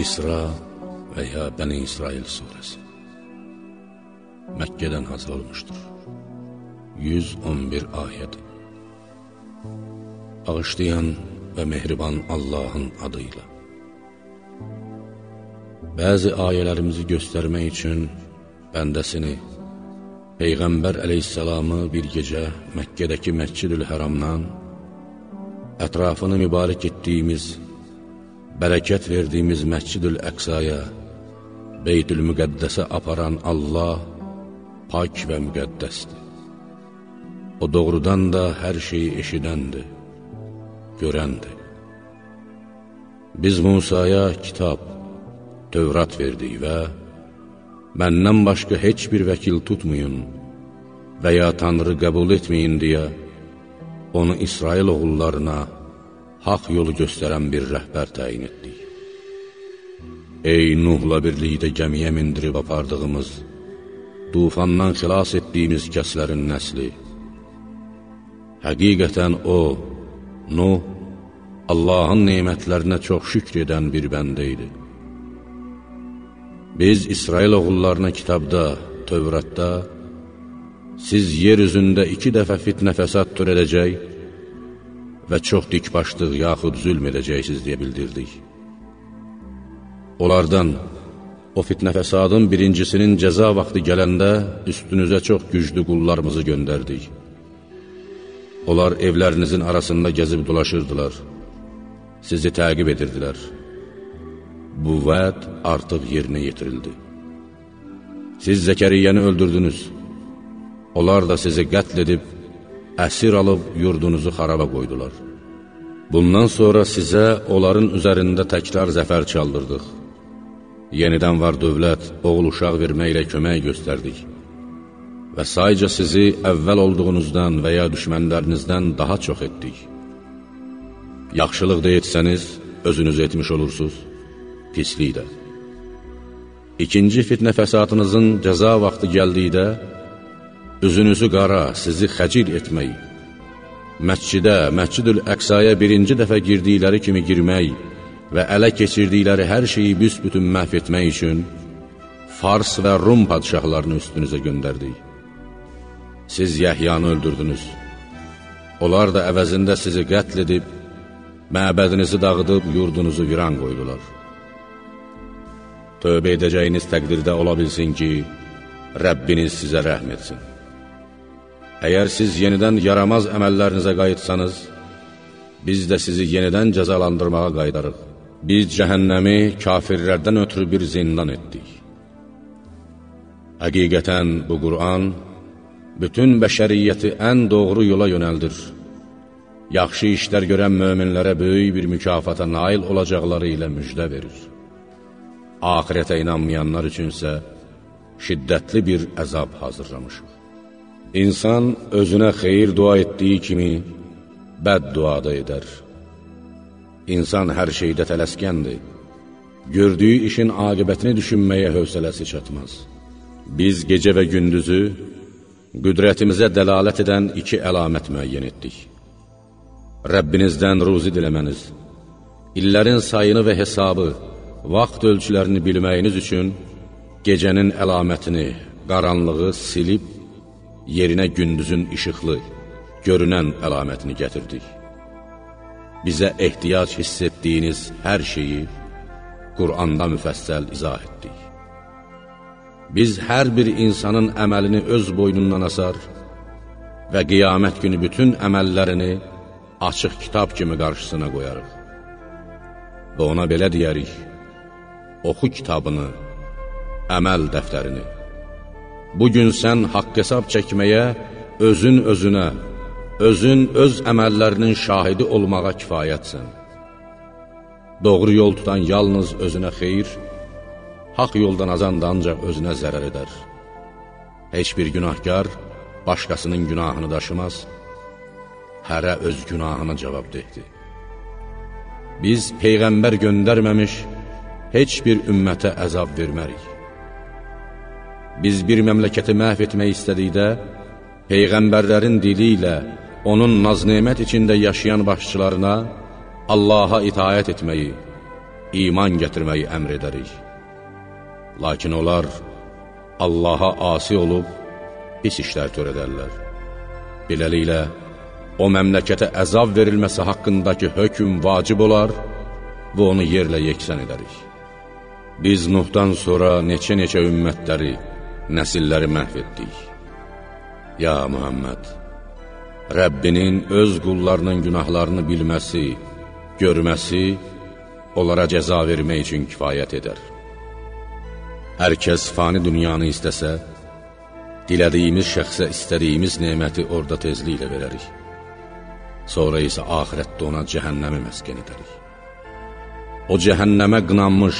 İsra və ya Bəni İsrail surəsi. Məkkədən hazır olmuşdur. 111 ayəd Bağışlayan və mehriban Allahın adıyla Bəzi ayələrimizi göstərmək üçün bəndəsini Peyğəmbər əleyhissalamı bir gecə Məkkədəki Məscidül Həramdan ətrafını mübarək etdiyimiz bərəkət verdiyimiz Məscidül Əqsaya, Beytül Müqəddəsə aparan Allah pak və müqəddəsdir. O doğrudan da hər şeyi eşidəndir, görəndir. Biz Musaya kitab, Tövrat verdik və məndən başqa heç bir vəkil tutmayın və ya Tanrı qəbul etməyin deyə onu İsrail oğullarına haq yolu göstərən bir rəhbər təyin etdik. Ey Nuhla birlikdə gəmiyə mindirib apardığımız, tufandan xilas etdiyimiz kəslərin nəsli. Həqiqətən o, Nuh, Allahın neymətlərinə çox şükr edən bir bəndə idi. Biz İsrail oğullarına kitabda, Tövratda, siz yer üzündə iki dəfə fitnə fəsad törədəcək, və çox dikbaşlıq yaxud zülm edəcəksiniz deyə bildirdik. Onlardan, o fitnə fəsadın birincisinin cəza vaxtı gələndə üstünüzə çox güclü qullarımızı göndərdik. Onlar evlərinizin arasında gəzib dolaşırdılar, sizi təqib edirdilər. Bu vəd artıq yerinə yetirildi. Siz Zəkəriyyəni öldürdünüz, onlar da sizi qətl edib, əsir alıb yurdunuzu xaraba qoydular. Bundan sonra sizə onların üzərində təkrar zəfər çaldırdıq. Yenidən var dövlət, oğul uşaq verməklə kömək göstərdik. Və sayca sizi əvvəl olduğunuzdan və ya düşmənlərinizdən daha çox etdik. Yaxşılıq da etsəniz, özünüz etmiş olursunuz, pislik də. İkinci fitnə fəsadınızın cəza vaxtı gəldikdə, üzünüzü qara, sizi xəcil etmək, məscidə, məscidül əqsaya birinci dəfə girdikləri kimi girmək və ələ keçirdikləri hər şeyi büsbütün məhv etmək üçün Fars və Rum padişahlarını üstünüzə göndərdik. Siz Yəhyanı öldürdünüz. Onlar da əvəzində sizi qətl edib, məbədinizi dağıdıb, yurdunuzu viran qoydular. Tövbə edəcəyiniz təqdirdə ola bilsin ki, Rəbbiniz sizə rəhm etsin. Əgər siz yenidən yaramaz əməllərinizə qayıtsanız, biz də sizi yenidən cəzalandırmağa qaydarıq. Biz cəhənnəmi kafirlərdən ötürü bir zindan etdik. Həqiqətən bu Qur'an bütün bəşəriyyəti ən doğru yola yönəldir. Yaxşı işlər görən möminlərə böyük bir mükafata nail olacaqları ilə müjdə verir. Ahirətə inanmayanlar üçünsə şiddətli bir əzab hazırlamışıq. İnsan özünə xeyir dua etdiyi kimi bəd duada edər. İnsan hər şeydə tələskəndir. Gördüyü işin aqibətini düşünməyə hövsələsi çatmaz. Biz gecə və gündüzü qüdrətimizə dəlalət edən iki əlamət müəyyən etdik. Rəbbinizdən ruzi diləməniz, illərin sayını və hesabı, vaxt ölçülərini bilməyiniz üçün gecənin əlamətini, qaranlığı silib yerinə gündüzün işıqlı, görünən əlamətini gətirdik. Bizə ehtiyac hiss etdiyiniz hər şeyi Quranda müfəssəl izah etdik. Biz hər bir insanın əməlini öz boynundan asar və qiyamət günü bütün əməllərini açıq kitab kimi qarşısına qoyarıq. Və ona belə deyərik, oxu kitabını, əməl dəftərini. Bugün sən haqq hesab çəkməyə, özün özünə, özün öz əməllərinin şahidi olmağa kifayətsən. Doğru yol tutan yalnız özünə xeyir, haq yoldan azan da ancaq özünə zərər edər. Heç bir günahkar başqasının günahını daşımaz, hərə öz günahına cavab deydi. Biz Peyğəmbər göndərməmiş, heç bir ümmətə əzab vermərik. Biz bir məmləkəti məhv etmək istədikdə, Peyğəmbərlərin dili ilə onun naz-nemət içində yaşayan başçılarına Allaha itayət etməyi, iman gətirməyi əmr edərik. Lakin onlar Allaha asi olub, pis işlər törədərlər. Beləliklə, o məmləkətə əzab verilməsi haqqındakı hökm vacib olar və onu yerlə yeksən edərik. Biz Nuhdan sonra neçə-neçə ümmətləri, nəsilləri məhv etdik. Ya Muhammed, Rəbbinin öz qullarının günahlarını bilməsi, görməsi, onlara cəza vermək üçün kifayət edər. Hər kəs fani dünyanı istəsə, dilədiyimiz şəxsə istədiyimiz neməti orada tezliklə verərik. Sonra isə ahirətdə ona cəhənnəmi məskən edərik. O cəhənnəmə qınanmış,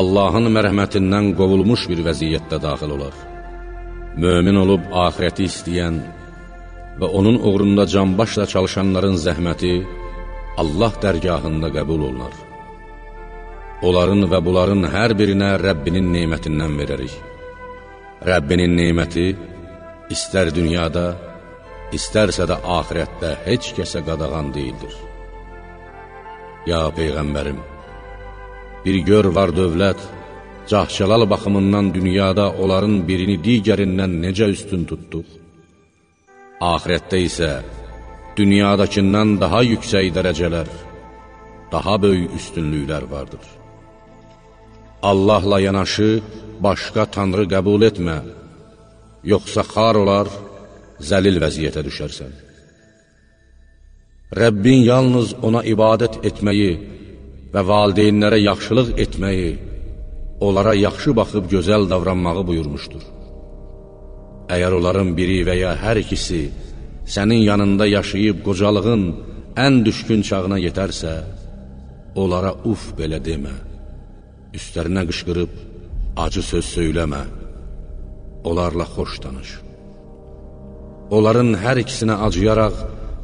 Allahın mərhəmətindən qovulmuş bir vəziyyətdə daxil olar. Mömin olub ahirəti istəyən və onun uğrunda canbaşla çalışanların zəhməti Allah dərgahında qəbul olunar. Onların və bunların hər birinə Rəbbinin neymətindən verərik. Rəbbinin neyməti istər dünyada, istərsə də ahirətdə heç kəsə qadağan deyildir. Ya Peyğəmbərim, bir gör var dövlət, cahçəlal baxımından dünyada onların birini digərindən necə üstün tutduq? Ahirətdə isə dünyadakindən daha yüksək dərəcələr, daha böyük üstünlüklər vardır. Allahla yanaşı başqa tanrı qəbul etmə, yoxsa xar olar, zəlil vəziyyətə düşərsən. Rəbbin yalnız ona ibadət etməyi və valideynlərə yaxşılıq etməyi, onlara yaxşı baxıb gözəl davranmağı buyurmuşdur. Əgər onların biri və ya hər ikisi sənin yanında yaşayıb qocalığın ən düşkün çağına yetərsə, onlara uf belə demə üstlərinə qışqırıb, acı söz söyləmə, onlarla xoş danış. Onların hər ikisinə acıyaraq,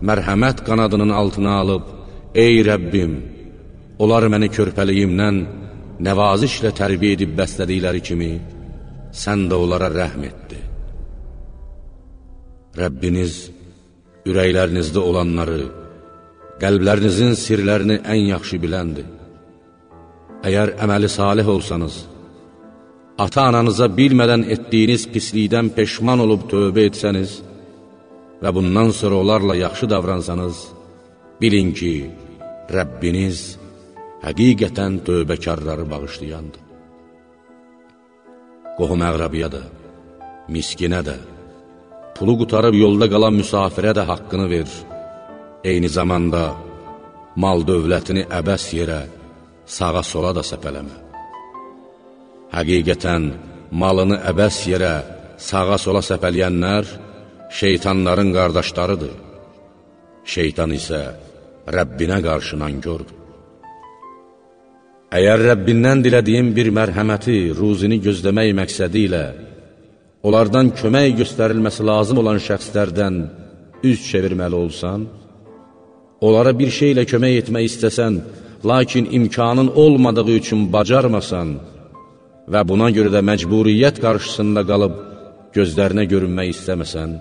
mərhəmət qanadının altına alıb, Ey Rəbbim, onlar məni körpəliyimdən nəvazişlə tərbiyə edib bəslədikləri kimi, sən də onlara rəhm etdi. Rəbbiniz ürəklərinizdə olanları, qəlblərinizin sirlərini ən yaxşı biləndir. Əgər əməli salih olsanız, ata-ananıza bilmədən etdiyiniz pislikdən peşman olub tövbə etsəniz və bundan sonra onlarla yaxşı davransanız, bilin ki, Rəbbiniz həqiqətən tövbəkarları bağışlayandır. Qohum əqrabiyə də, miskinə də, pulu qutarıb yolda qalan müsafirə də haqqını ver. Eyni zamanda mal dövlətini əbəs yerə, sağa sola da səpələmə. Həqiqətən, malını əbəs yerə, sağa sola səpələyənlər şeytanların qardaşlarıdır. Şeytan isə Rəbbinə qarşı nankördür. Əgər Rəbbindən dilədiyin bir mərhəməti, ruzini gözləmək məqsədi ilə, onlardan kömək göstərilməsi lazım olan şəxslərdən üz çevirməli olsan, onlara bir şeylə kömək etmək istəsən, lakin imkanın olmadığı üçün bacarmasan və buna görə də məcburiyyət qarşısında qalıb gözlərinə görünmək istəməsən,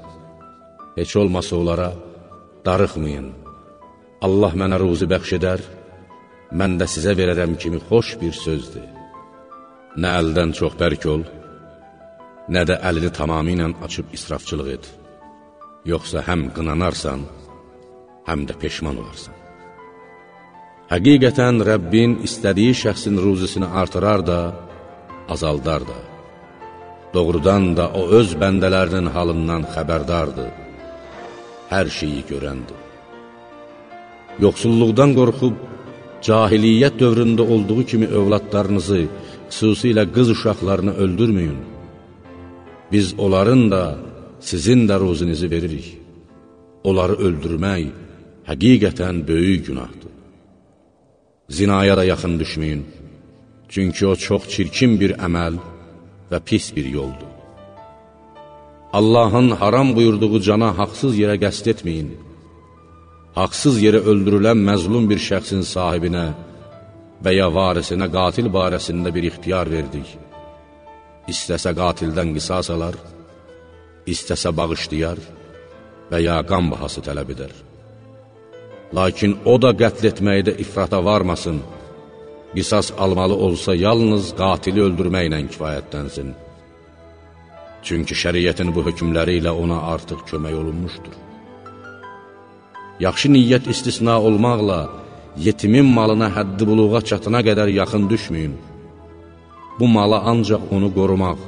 heç olmasa onlara darıxmayın. Allah mənə ruzi bəxş edər, mən də sizə verərəm kimi xoş bir sözdür. Nə əldən çox bərk ol, nə də əlini tamamilə açıb israfçılıq et. Yoxsa həm qınanarsan, həm də peşman olarsan. Həqiqətən Rəbbin istədiyi şəxsin ruzisini artırar da, azaldar da. Doğrudan da o öz bəndələrinin halından xəbərdardır, hər şeyi görəndir. Yoxsulluqdan qorxub, cahiliyyət dövründə olduğu kimi övladlarınızı, xüsusilə qız uşaqlarını öldürməyin. Biz onların da, sizin də ruzinizi veririk. Onları öldürmək həqiqətən böyük günahdır. Zinaya da yaxın düşməyin, çünki o çox çirkin bir əməl və pis bir yoldur. Allahın haram buyurduğu cana haqsız yerə qəst etməyin. Haqsız yerə öldürülən məzlum bir şəxsin sahibinə və ya varisinə qatil barəsində bir ixtiyar verdik. İstəsə qatildən qisas alar, istəsə bağışlayar və ya qan bahası tələb edər. Lakin o da qətl etməkdə ifrata varmasın qisas almalı olsa yalnız qatili öldürməklə kifayətlənsin. Çünki şəriyyətin bu hökmləri ilə ona artıq kömək olunmuşdur. Yaxşı niyyət istisna olmaqla yetimin malına həddi buluğa çatına qədər yaxın düşməyin. Bu mala ancaq onu qorumaq,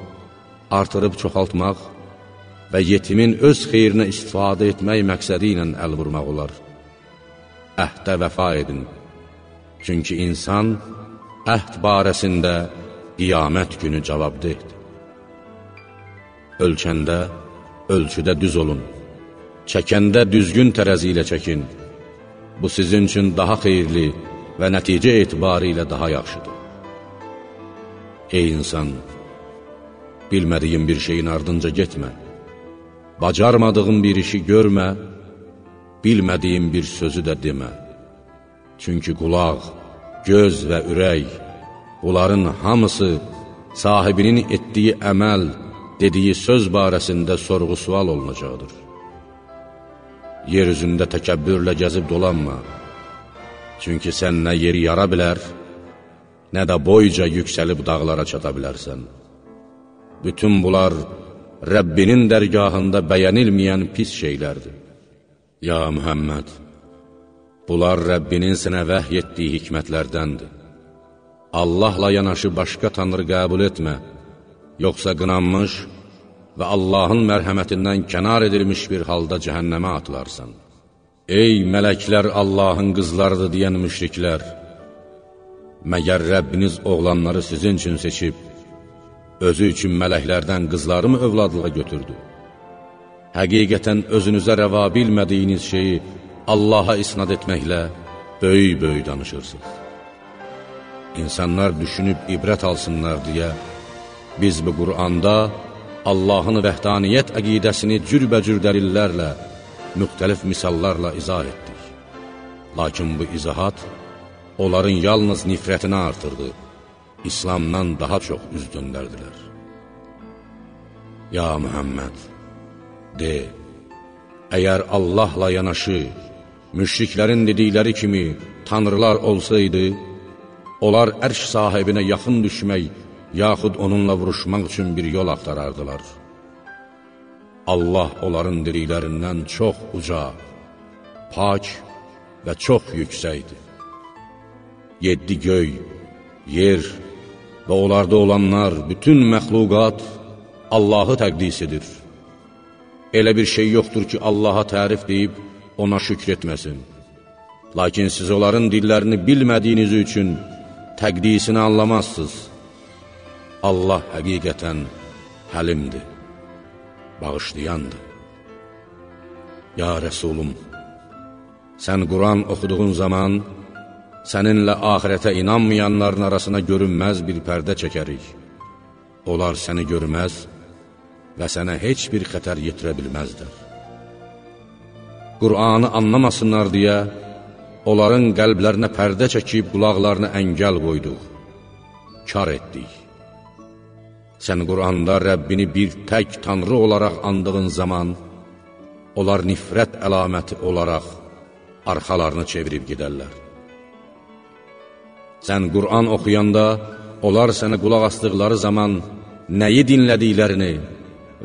artırıb çoxaltmaq və yetimin öz xeyrinə istifadə etmək məqsədi ilə əl vurmaq olar. Əhdə vəfa edin. Çünki insan əhd barəsində qiyamət günü cavabdehdir. Ölçəndə, ölçüdə düz olun. Çəkəndə düzgün tərəzi ilə çəkin. Bu sizin üçün daha xeyirli və nəticə etibarı ilə daha yaxşıdır. Ey insan! Bilmədiyin bir şeyin ardınca getmə. Bacarmadığın bir işi görmə, bilmədiyin bir sözü də demə. Çünki qulaq, göz və ürək, bunların hamısı sahibinin etdiyi əməl, dediyi söz barəsində sorğu-sual olunacaqdır. Yer üzündə təkəbbürlə gəzib dolanma. Çünki sən nə yeri yara bilər, nə də boyca yüksəlib dağlara çata bilərsən. Bütün bunlar Rəbbinin dərgahında bəyənilməyən pis şeylərdir. Ya Mühəmməd, bunlar Rəbbinin sənə vəhy etdiyi hikmətlərdəndir. Allahla yanaşı başqa tanrı qəbul etmə, yoxsa qınanmış, və Allahın mərhəmətindən kənar edilmiş bir halda cəhənnəmə atılarsan. Ey mələklər Allahın qızlarıdır deyən müşriklər! Məgər Rəbbiniz oğlanları sizin üçün seçib, özü üçün mələklərdən qızları mı övladlığa götürdü? Həqiqətən özünüzə rəva bilmədiyiniz şeyi Allaha isnad etməklə böyük-böyük danışırsınız. İnsanlar düşünüb ibrət alsınlar deyə, biz bu Quranda Allahın vəhdaniyyət əqidəsini cürbəcür dəlillərlə, müxtəlif misallarla izah etdik. Lakin bu izahat onların yalnız nifrətini artırdı, İslamdan daha çox üz döndərdilər. Ya Mühəmməd, de, əgər Allahla yanaşı, müşriklərin dedikləri kimi tanrılar olsaydı, onlar ərş sahibinə yaxın düşmək yaxud onunla vuruşmaq üçün bir yol axtarardılar. Allah onların diriklərindən çox uca, pak və çox yüksəkdir. Yeddi göy, yer və onlarda olanlar, bütün məxluqat Allahı təqdis edir. Elə bir şey yoxdur ki, Allaha tərif deyib, ona şükr etməsin. Lakin siz onların dillərini bilmədiyiniz üçün təqdisini anlamazsınız. Allah həqiqətən həlimdir, bağışlayandır. Ya Rəsulum, sən Quran oxuduğun zaman səninlə ahirətə inanmayanların arasına görünməz bir pərdə çəkərik. Onlar səni görməz və sənə heç bir xətər yetirə bilməzdir. Qur'anı anlamasınlar deyə, onların qəlblərinə pərdə çəkib qulaqlarına əngəl qoyduq, kar etdik. Sən Quranda Rəbbini bir tək tanrı olaraq andığın zaman, onlar nifrət əlaməti olaraq arxalarını çevirib gedərlər. Sən Qur'an oxuyanda, onlar sənə qulaq asdıqları zaman nəyi dinlədiklərini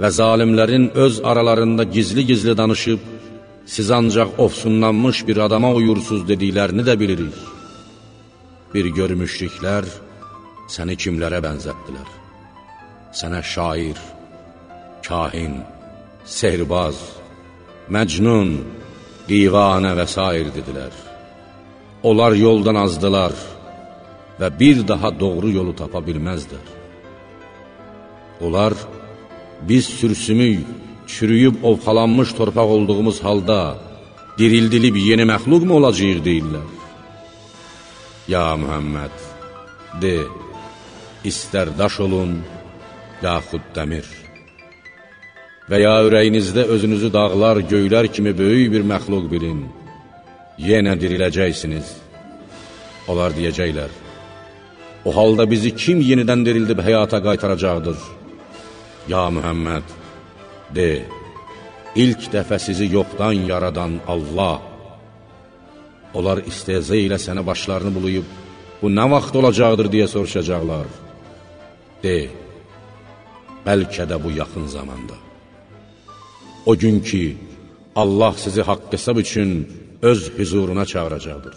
və zalimlərin öz aralarında gizli-gizli danışıb, siz ancaq ofsunlanmış bir adama uyursuz dediklərini də bilirik. Bir görmüşlüklər səni kimlərə bənzətdilər sənə şair, kahin, sehrbaz, məcnun, divanə və s. dedilər. Onlar yoldan azdılar və bir daha doğru yolu tapa bilməzdər. Onlar, biz sürsümük, çürüyüb ovxalanmış torpaq olduğumuz halda dirildilib yeni məxluq mu olacaq deyirlər. Ya Mühəmməd, de, istər daş olun, yaxud dəmir. Və ya ürəyinizdə özünüzü dağlar, göylər kimi böyük bir məxluq bilin, yenə diriləcəksiniz. Onlar deyəcəklər, o halda bizi kim yenidən dirildib həyata qaytaracaqdır? Ya Mühəmməd, de, ilk dəfə sizi yoxdan yaradan Allah, onlar istezə ilə səni başlarını bulayıb, bu nə vaxt olacaqdır deyə soruşacaqlar. De, bəlkə də bu yaxın zamanda. O gün ki, Allah sizi haqq hesab üçün öz hüzuruna çağıracaqdır.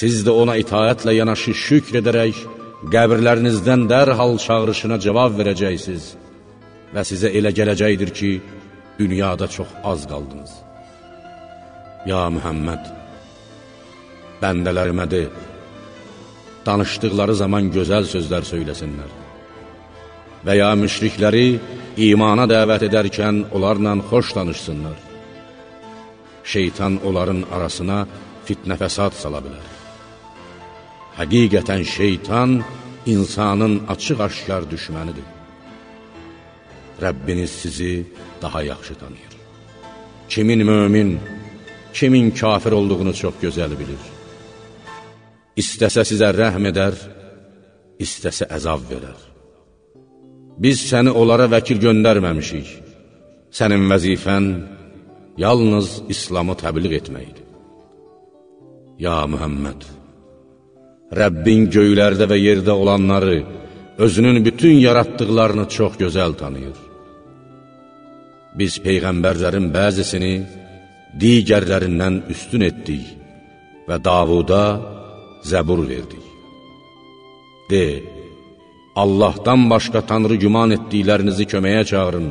Siz də ona itaətlə yanaşı şükr edərək, qəbirlərinizdən dərhal çağırışına cavab verəcəksiniz və sizə elə gələcəkdir ki, dünyada çox az qaldınız. Ya Mühəmməd, bəndələrimə de, danışdıqları zaman gözəl sözlər söyləsinlər. Və ya müşrikləri imana dəvət edərkən onlarla xoş danışsınlar. Şeytan onların arasına fitnə fəsad sala bilər. Həqiqətən şeytan insanın açıq-aşkar düşmənidir. Rəbbiniz sizi daha yaxşı tanıyır. Kimin mömin, kimin kafir olduğunu çox gözəl bilir. İstəsə sizə rəhm edər, istəsə əzab verər. Biz səni onlara vəkil göndərməmişik. Sənin vəzifən yalnız İslamı təbliğ etməkdir. Ya Mühəmməd, Rəbbin göylərdə və yerdə olanları, özünün bütün yaratdıqlarını çox gözəl tanıyır. Biz Peyğəmbərlərin bəzisini digərlərindən üstün etdik və Davuda zəbur verdik. De, Allahdan başqa Tanrı güman etdiklərinizi köməyə çağırın.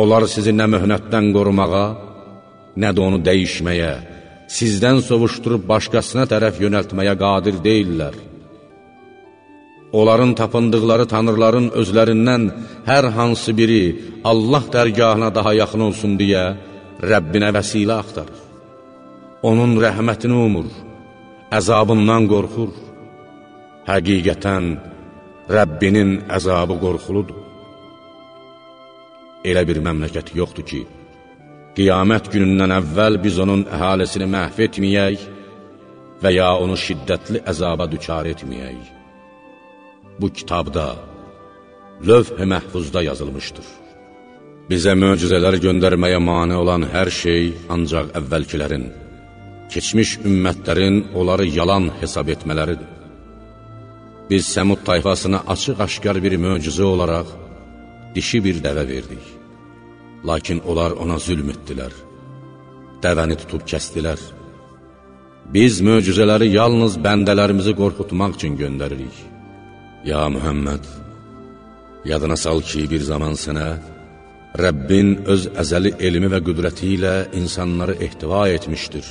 Onlar sizi nə möhnətdən qorumağa, nə də onu dəyişməyə, sizdən sovuşdurub başqasına tərəf yönəltməyə qadir deyirlər. Onların tapındıqları tanrıların özlərindən hər hansı biri Allah dərgahına daha yaxın olsun deyə Rəbbinə vəsilə axtarır. Onun rəhmətini umur əzabından qorxur. Həqiqətən, Rəbbinin əzabı qorxuludur. Elə bir məmləkət yoxdur ki, qiyamət günündən əvvəl biz onun əhalisini məhv etməyək və ya onu şiddətli əzaba düçar etməyək. Bu kitabda, lövh-i məhfuzda yazılmışdır. Bizə möcüzələr göndərməyə mane olan hər şey ancaq əvvəlkilərin, keçmiş ümmətlərin onları yalan hesab etmələridir. Biz Səmud tayfasına açıq-aşkar bir möcüzə olaraq dişi bir dəvə verdik. Lakin onlar ona zülm etdilər, dəvəni tutub kəstilər. Biz möcüzələri yalnız bəndələrimizi qorxutmaq üçün göndəririk. Ya Mühəmməd, yadına sal ki, bir zaman sənə Rəbbin öz əzəli elmi və qüdrəti ilə insanları ehtiva etmişdir.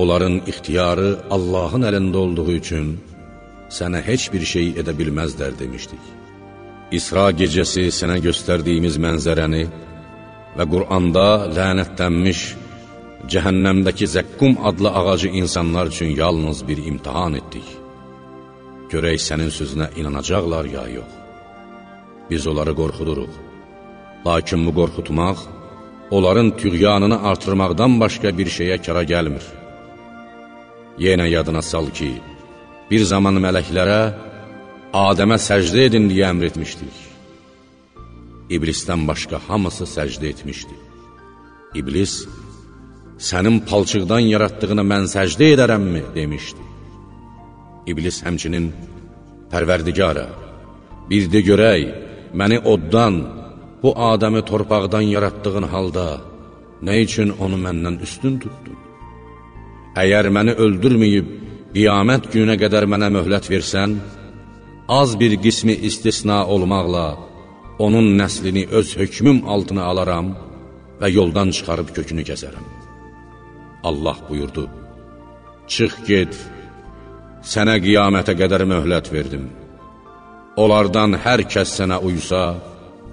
Onların ixtiyarı Allahın əlində olduğu üçün sənə heç bir şey edə bilməzlər demişdik. İsra gecəsi sənə göstərdiyimiz mənzərəni və Quranda lənətlənmiş cəhənnəmdəki zəqqum adlı ağacı insanlar üçün yalnız bir imtihan etdik. Görək sənin sözünə inanacaqlar ya yox. Biz onları qorxuduruq. Lakin bu qorxutmaq, onların tüğyanını artırmaqdan başqa bir şeyə kara gəlmir. Yenə yadına sal ki, bir zaman mələklərə Adəmə səcdə edin deyə əmr etmişdik. İblisdən başqa hamısı səcdə etmişdi. İblis, sənin palçıqdan yaratdığını mən səcdə edərəmmi, demişdi. İblis həmçinin, pərverdigara, bir de görək, məni oddan, bu Adəmi torpaqdan yaratdığın halda, nə üçün onu məndən üstün tutdun? Əgər məni öldürməyib, qiyamət gününə qədər mənə möhlət versən, az bir qismi istisna olmaqla, onun nəslini öz hökmüm altına alaram və yoldan çıxarıb kökünü kəsərəm. Allah buyurdu, Çıx get, sənə qiyamətə qədər möhlət verdim. Onlardan hər kəs sənə uysa,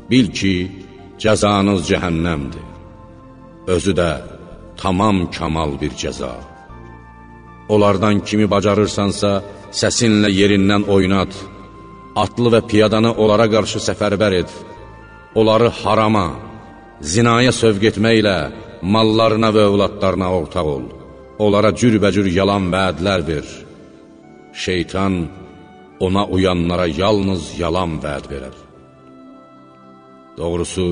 bil ki, cəzanız cəhənnəmdir. Özü də tamam kamal bir cəza. Onlardan kimi bacarırsansa, səsinlə yerindən oynat, atlı və piyadanı onlara qarşı səfərbər et, onları harama, zinaya sövq etməklə mallarına və övladlarına ortaq ol, onlara cürbəcür yalan vədlər ver. Şeytan ona uyanlara yalnız yalan vəd verər. Doğrusu,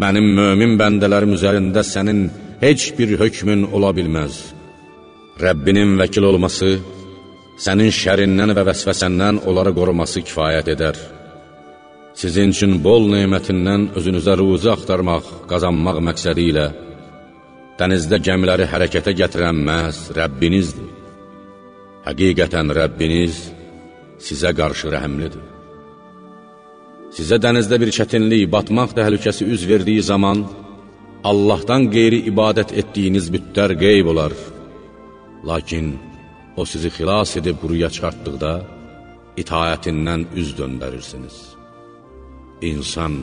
mənim mömin bəndələrim üzərində sənin heç bir hökmün ola bilməz. Rəbbinin vəkil olması, Sənin şərindən və vəsvəsəndən onları qoruması kifayət edər. Sizin üçün bol neymətindən özünüzə ruzi axtarmaq, qazanmaq məqsədi ilə dənizdə gəmiləri hərəkətə gətirən məhz Rəbbinizdir. Həqiqətən Rəbbiniz sizə qarşı rəhəmlidir. Sizə dənizdə bir çətinlik, batmaq təhlükəsi üz verdiyi zaman Allahdan qeyri ibadət etdiyiniz bütlər qeyb olar. Lakin O sizi xilas edib quruya çıxartdıqda, itayətindən üz döndərirsiniz. İnsan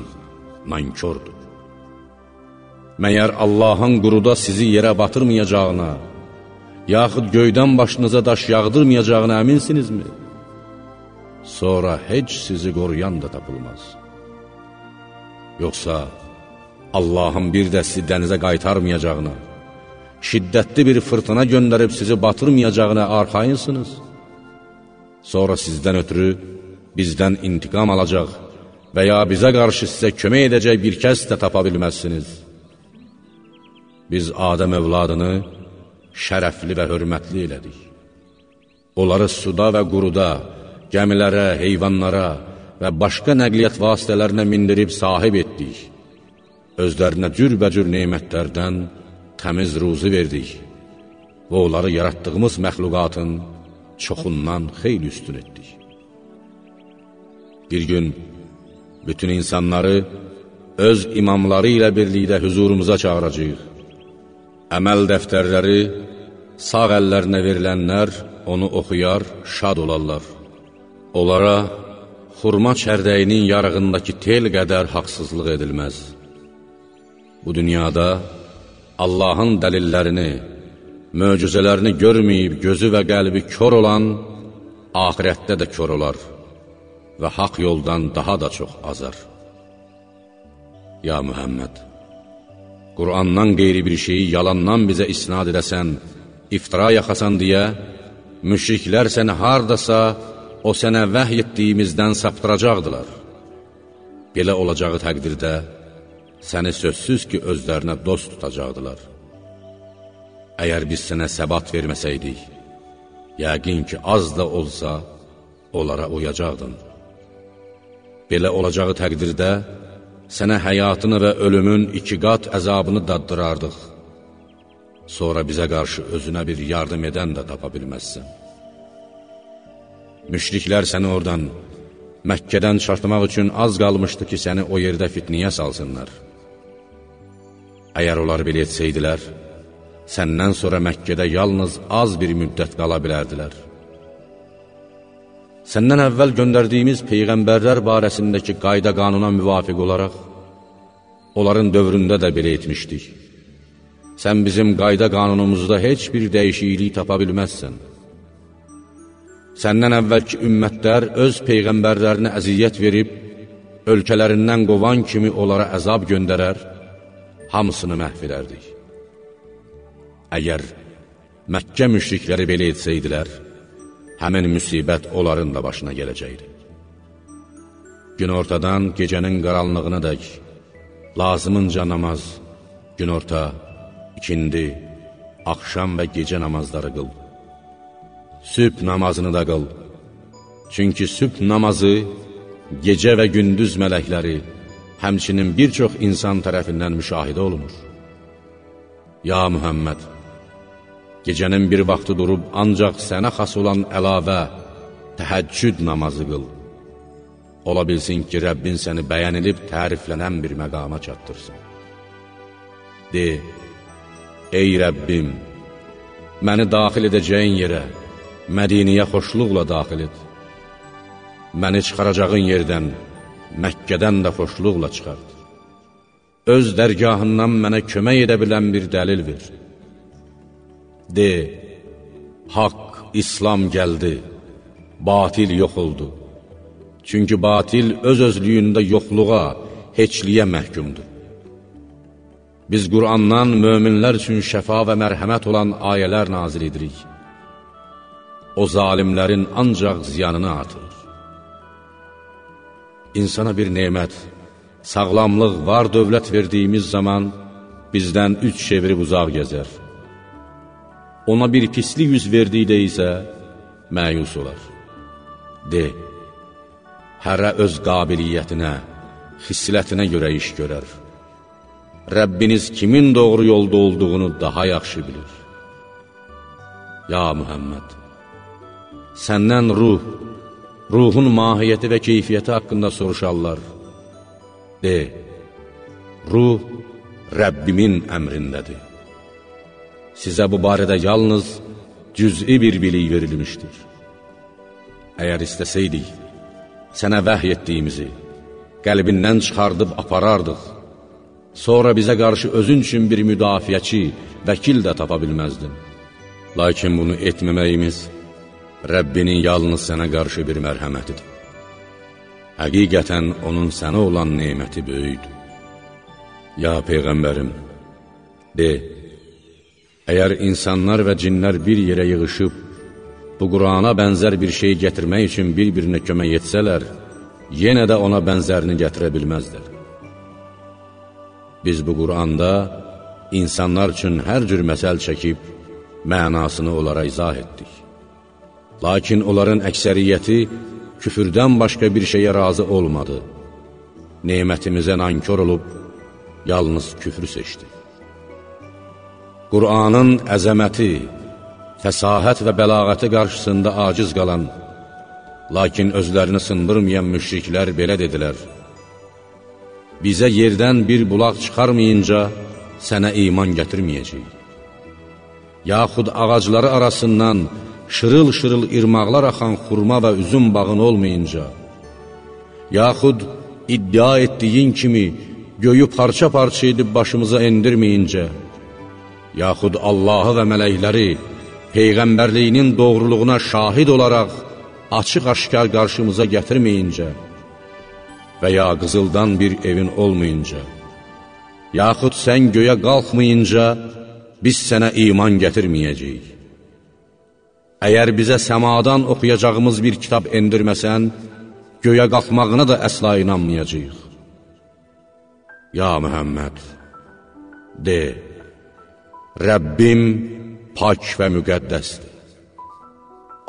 nankördür. Məyər Allahın quruda sizi yerə batırmayacağına, yaxud göydən başınıza daş yağdırmayacağına əminsinizmi? Sonra heç sizi qoruyan da tapılmaz. Yoxsa Allahın bir də sizi dənizə qaytarmayacağına, şiddətli bir fırtına göndərib sizi batırmayacağına arxayınsınız. Sonra sizdən ötürü bizdən intiqam alacaq və ya bizə qarşı sizə kömək edəcək bir kəs də tapa bilməzsiniz. Biz Adəm övladını şərəfli və hörmətli elədik. Onları suda və quruda, gəmilərə, heyvanlara və başqa nəqliyyat vasitələrinə mindirib sahib etdik. Özlərinə cürbəcür neymətlərdən təmiz ruzu verdik və onları yaratdığımız məxluqatın çoxundan xeyli üstün etdik. Bir gün bütün insanları öz imamları ilə birlikdə hüzurumuza çağıracaq. Əməl dəftərləri, sağ əllərinə verilənlər onu oxuyar, şad olarlar. Onlara xurma çərdəyinin yarığındakı tel qədər haqsızlıq edilməz. Bu dünyada Allahın dəlillərini, möcüzələrini görməyib gözü və qəlbi kör olan, ahirətdə də kör olar və haq yoldan daha da çox azar. Ya Mühəmməd, Qur'andan qeyri bir şeyi yalandan bizə isnad edəsən, iftira yaxasan deyə, müşriklər səni hardasa o sənə vəhy etdiyimizdən saptıracaqdılar. Belə olacağı təqdirdə, səni sözsüz ki, özlərinə dost tutacaqdılar. Əgər biz sənə səbat verməsəydik, yəqin ki, az da olsa, onlara uyacaqdın. Belə olacağı təqdirdə, sənə həyatını və ölümün iki qat əzabını daddırardıq. Sonra bizə qarşı özünə bir yardım edən də tapa bilməzsən. Müşriklər səni oradan, Məkkədən çartmaq üçün az qalmışdı ki, səni o yerdə fitniyə salsınlar. Əgər onlar belə etsəydilər, səndən sonra Məkkədə yalnız az bir müddət qala bilərdilər. Səndən əvvəl göndərdiyimiz Peyğəmbərlər barəsindəki qayda qanuna müvafiq olaraq, onların dövründə də belə etmişdik. Sən bizim qayda qanunumuzda heç bir dəyişiklik tapa bilməzsən. Səndən əvvəlki ümmətlər öz Peyğəmbərlərinə əziyyət verib, ölkələrindən qovan kimi onlara əzab göndərər, hamısını məhv edərdik. Əgər Məkkə müşrikləri belə etsəydilər, həmin müsibət onların da başına gələcəkdi. Gün ortadan gecənin qaranlığına dək, lazımınca namaz, gün orta, ikindi, axşam və gecə namazları qıl. Sübh namazını da qıl. Çünki sübh namazı gecə və gündüz mələkləri, həmçinin bir çox insan tərəfindən müşahidə olunur. Ya Mühəmməd, gecənin bir vaxtı durub ancaq sənə xas olan əlavə, təhəccüd namazı qıl. Ola bilsin ki, Rəbbin səni bəyənilib təriflənən bir məqama çatdırsın. De, ey Rəbbim, məni daxil edəcəyin yerə, Mədiniyə xoşluqla daxil et. Məni çıxaracağın yerdən, Məkkədən də xoşluqla çıxart. Öz dərgahından mənə kömək edə bilən bir dəlil ver. De, haqq, İslam gəldi, batil yox oldu. Çünki batil öz-özlüyündə yoxluğa, heçliyə məhkumdur. Biz Qur'andan möminlər üçün şəfa və mərhəmət olan ayələr nazil edirik. O zalimlərin ancaq ziyanını artırır insana bir nemət, sağlamlıq, var dövlət verdiyimiz zaman bizdən üç çevirib uzaq gəzər. Ona bir pislik yüz verdikdə isə məyus olar. De, hərə öz qabiliyyətinə, xislətinə görə iş görər. Rəbbiniz kimin doğru yolda olduğunu daha yaxşı bilir. Ya Mühəmməd, səndən ruh, ruhun mahiyyəti və keyfiyyəti haqqında soruşarlar. De, ruh Rəbbimin əmrindədir. Sizə bu barədə yalnız cüz'i bir bilik verilmişdir. Əgər istəsəydik, sənə vəhy etdiyimizi qəlbindən çıxardıb aparardıq. Sonra bizə qarşı özün üçün bir müdafiəçi, vəkil də tapa bilməzdin. Lakin bunu etməməyimiz Rəbbinin yalnız sənə qarşı bir mərhəmətidir. Həqiqətən onun sənə olan neyməti böyüdür. Ya Peyğəmbərim, de, əgər insanlar və cinlər bir yerə yığışıb, bu Qurana bənzər bir şey gətirmək üçün bir-birinə kömək etsələr, yenə də ona bənzərini gətirə bilməzlər. Biz bu Quranda insanlar üçün hər cür məsəl çəkib, mənasını onlara izah etdik. Lakin onların əksəriyyəti küfürdən başqa bir şeyə razı olmadı. Nemətimizə nankör olub, yalnız küfrü seçdi. Qur'anın əzəməti, fəsahət və bəlağəti qarşısında aciz qalan, lakin özlərini sındırmayan müşriklər belə dedilər, Bizə yerdən bir bulaq çıxarmayınca sənə iman gətirməyəcək. Yaxud ağacları arasından şırıl-şırıl irmaqlar axan xurma və üzüm bağın olmayınca, yaxud iddia etdiyin kimi göyü parça-parça edib başımıza endirməyincə, yaxud Allahı və mələkləri Peyğəmbərliyinin doğruluğuna şahid olaraq açıq-aşkar qarşımıza gətirməyincə və ya qızıldan bir evin olmayınca, yaxud sən göyə qalxmayınca, biz sənə iman gətirməyəcəyik. Əgər bizə səmadan oxuyacağımız bir kitab endirməsən, göyə qalxmağına da əsla inanmayacaq. Ya Mühəmməd, de, Rəbbim pak və müqəddəsdir.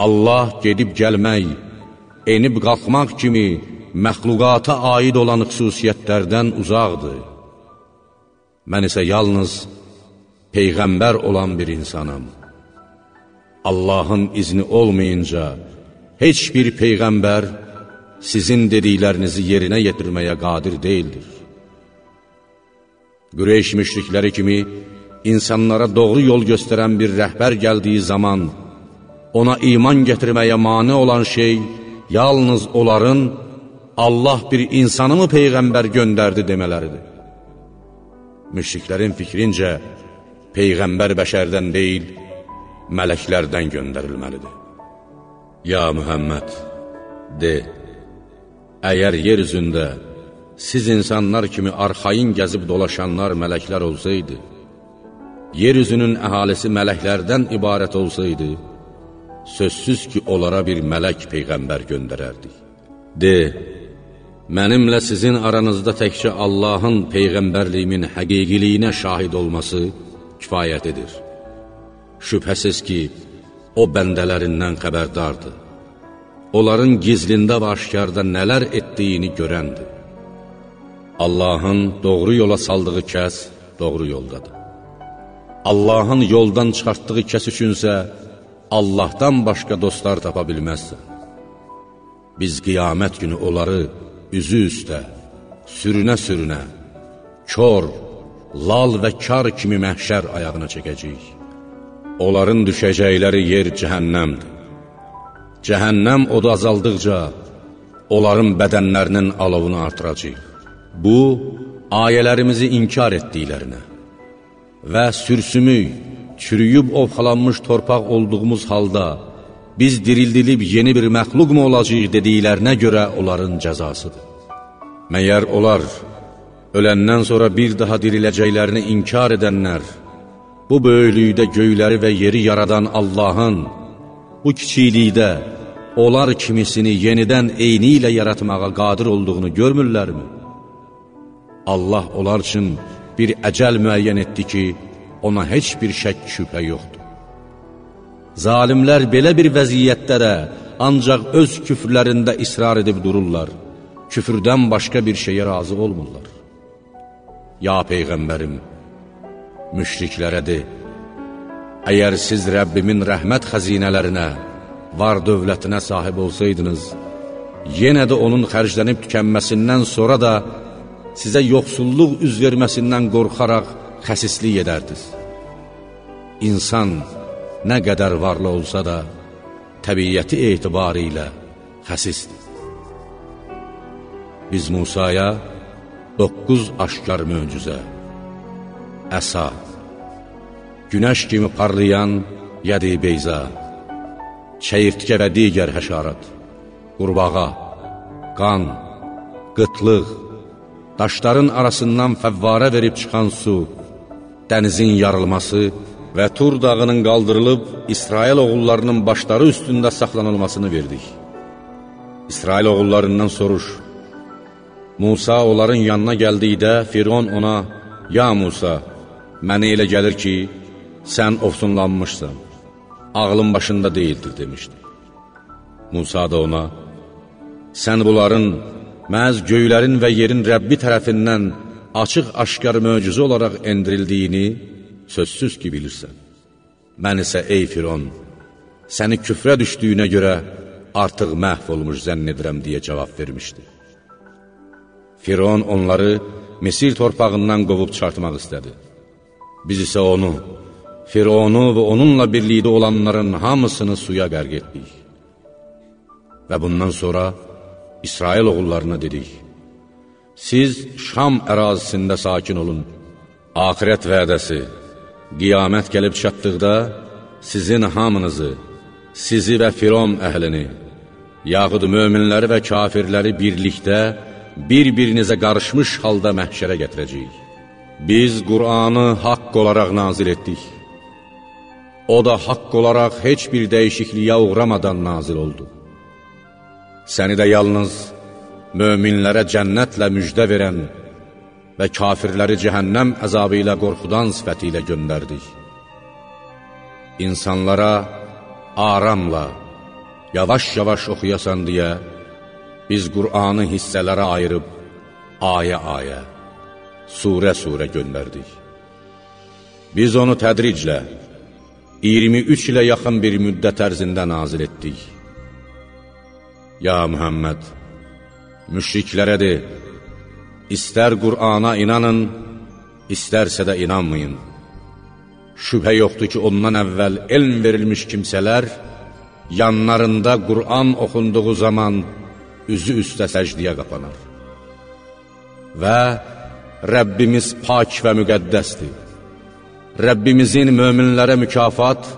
Allah gedib gəlmək, enib qalxmaq kimi məxluqata aid olan xüsusiyyətlərdən uzaqdır. Mən isə yalnız Peyğəmbər olan bir insanam. Allahın izni olmayınca heç bir Peyğəmbər sizin dediklərinizi yerinə yetirməyə qadir deyildir. Qüreyş müşrikləri kimi insanlara doğru yol göstərən bir rəhbər gəldiyi zaman ona iman gətirməyə mane olan şey yalnız onların Allah bir insanı mı Peyğəmbər göndərdi demələridir. Müşriklərin fikrincə, Peyğəmbər bəşərdən deyil, mələklərdən göndərilməlidir. Ya Mühəmməd, de, əgər yer üzündə siz insanlar kimi arxayın gəzib dolaşanlar mələklər olsaydı, yer üzünün əhalisi mələklərdən ibarət olsaydı, sözsüz ki, onlara bir mələk Peyğəmbər göndərərdik. De, mənimlə sizin aranızda təkcə Allahın Peyğəmbərliyimin həqiqiliyinə şahid olması kifayət edir. Şübhəsiz ki, o bəndələrindən xəbərdardır. Onların gizlində və aşkarda nələr etdiyini görəndir. Allahın doğru yola saldığı kəs doğru yoldadır. Allahın yoldan çıxartdığı kəs üçünsə Allahdan başqa dostlar tapa bilməzsən. Biz qiyamət günü onları üzü üstə, sürünə-sürünə, kör, lal və kar kimi məhşər ayağına çəkəcəyik. Onların düşəcəkləri yer cəhənnəmdir. Cəhənnəm odu azaldıqca, onların bədənlərinin alovunu artıracaq. Bu, ayələrimizi inkar etdiklərinə və sürsümük, çürüyüb ovxalanmış torpaq olduğumuz halda, biz dirildilib yeni bir məxluq mu olacaq dediklərinə görə onların cəzasıdır. Məyər onlar, öləndən sonra bir daha diriləcəklərini inkar edənlər, bu böyüklükdə göyləri və yeri yaradan Allahın, bu kiçiklikdə onlar kimisini yenidən eyni ilə yaratmağa qadir olduğunu görmürlərmi? Allah onlar üçün bir əcəl müəyyən etdi ki, ona heç bir şək şübhə yoxdur. Zalimlər belə bir vəziyyətdə də ancaq öz küfrlərində israr edib dururlar. Küfrdən başqa bir şeyə razı olmurlar. Ya Peyğəmbərim, müşriklərə de, əgər siz Rəbbimin rəhmət xəzinələrinə, var dövlətinə sahib olsaydınız, yenə də onun xərclənib tükənməsindən sonra da sizə yoxsulluq üz verməsindən qorxaraq xəsislik edərdiniz. İnsan nə qədər varlı olsa da, təbiyyəti etibarı ilə xəsisdir. Biz Musaya doqquz aşkar möcüzə, əsa, günəş kimi parlayan yədi beyza, çəyirtkə və digər həşarat, qurbağa, qan, qıtlıq, daşların arasından fəvvarə verib çıxan su, dənizin yarılması və Tur dağının qaldırılıb İsrail oğullarının başları üstündə saxlanılmasını verdik. İsrail oğullarından soruş, Musa onların yanına gəldikdə Firon ona, Ya Musa, mənə elə gəlir ki, sən ofsunlanmışsan, ağlın başında deyildir, demişdi. Musa da ona, sən bunların məhz göylərin və yerin Rəbbi tərəfindən açıq-aşkar möcüzə olaraq endirildiyini sözsüz ki bilirsən. Mən isə ey Firon, səni küfrə düşdüyünə görə artıq məhv olmuş zənn edirəm deyə cavab vermişdi. Firon onları Mesir torpağından qovub çıxartmaq istədi. Biz isə onu, Fironu və onunla birlikdə olanların hamısını suya qərq etdik. Və bundan sonra İsrail oğullarına dedik, Siz Şam ərazisində sakin olun, axirət vədəsi, qiyamət gəlib çatdıqda sizin hamınızı, sizi və Firon əhlini, yaxud möminləri və kafirləri birlikdə bir-birinizə qarışmış halda məhşərə gətirəcəyik. Biz Qur'anı haqq olaraq nazil etdik. O da haqq olaraq heç bir dəyişikliyə uğramadan nazil oldu. Səni də yalnız möminlərə cənnətlə müjdə verən və kafirləri cəhənnəm əzabı ilə qorxudan sifəti ilə göndərdik. İnsanlara aramla, yavaş-yavaş oxuyasan deyə, biz Qur'anı hissələrə ayırıb, ayə-ayə, surə-surə göndərdik. Biz onu tədriclə, 23 ilə yaxın bir müddət ərzində nazil etdik. Ya Mühəmməd, müşriklərə de, İstər Qur'ana inanın, istərsə də inanmayın. Şübhə yoxdur ki, ondan əvvəl elm verilmiş kimsələr, yanlarında Qur'an oxunduğu zaman üzü üstə səcdiyə qapanar. Və Rəbbimiz pak və müqəddəsdir. Rəbbimizin möminlərə mükafat,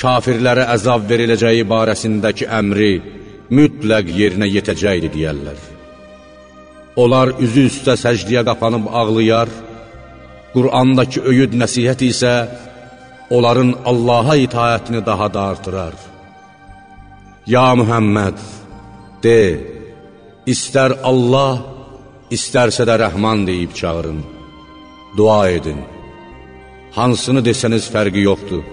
kafirlərə əzab veriləcəyi barəsindəki əmri mütləq yerinə yetəcəkdir deyərlər. Onlar üzü üstə səcdiyə qapanıb ağlayar, Qur'andakı öyüd nəsihət isə onların Allaha itaətini daha da artırar. Ya Mühəmməd, de, istər Allah, istərsə də rəhman deyib çağırın, dua edin. Hansını desəniz fərqi yoxdur.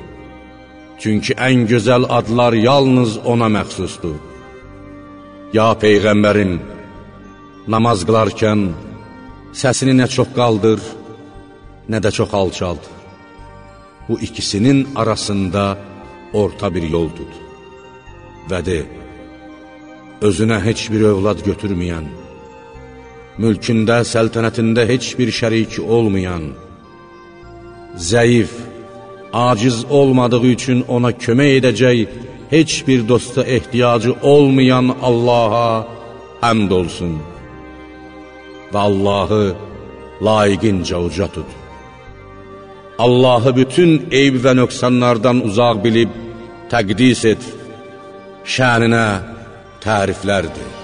Çünki ən gözəl adlar yalnız ona məxsusdur. Ya Peyğəmbərim, namaz qılarkən səsini nə çox qaldır, nə də çox alçald. Bu ikisinin arasında orta bir yol tut. Və de, özünə heç bir övlad götürməyən, mülkündə, səltənətində heç bir şəriki olmayan, zəif, aciz olmadığı üçün ona kömək edəcək heç bir dosta ehtiyacı olmayan Allaha həmd olsun və Allahı layiqincə uca tut. Allahı bütün eyb və nöqsanlardan uzaq bilib təqdis et, şəninə təriflərdir.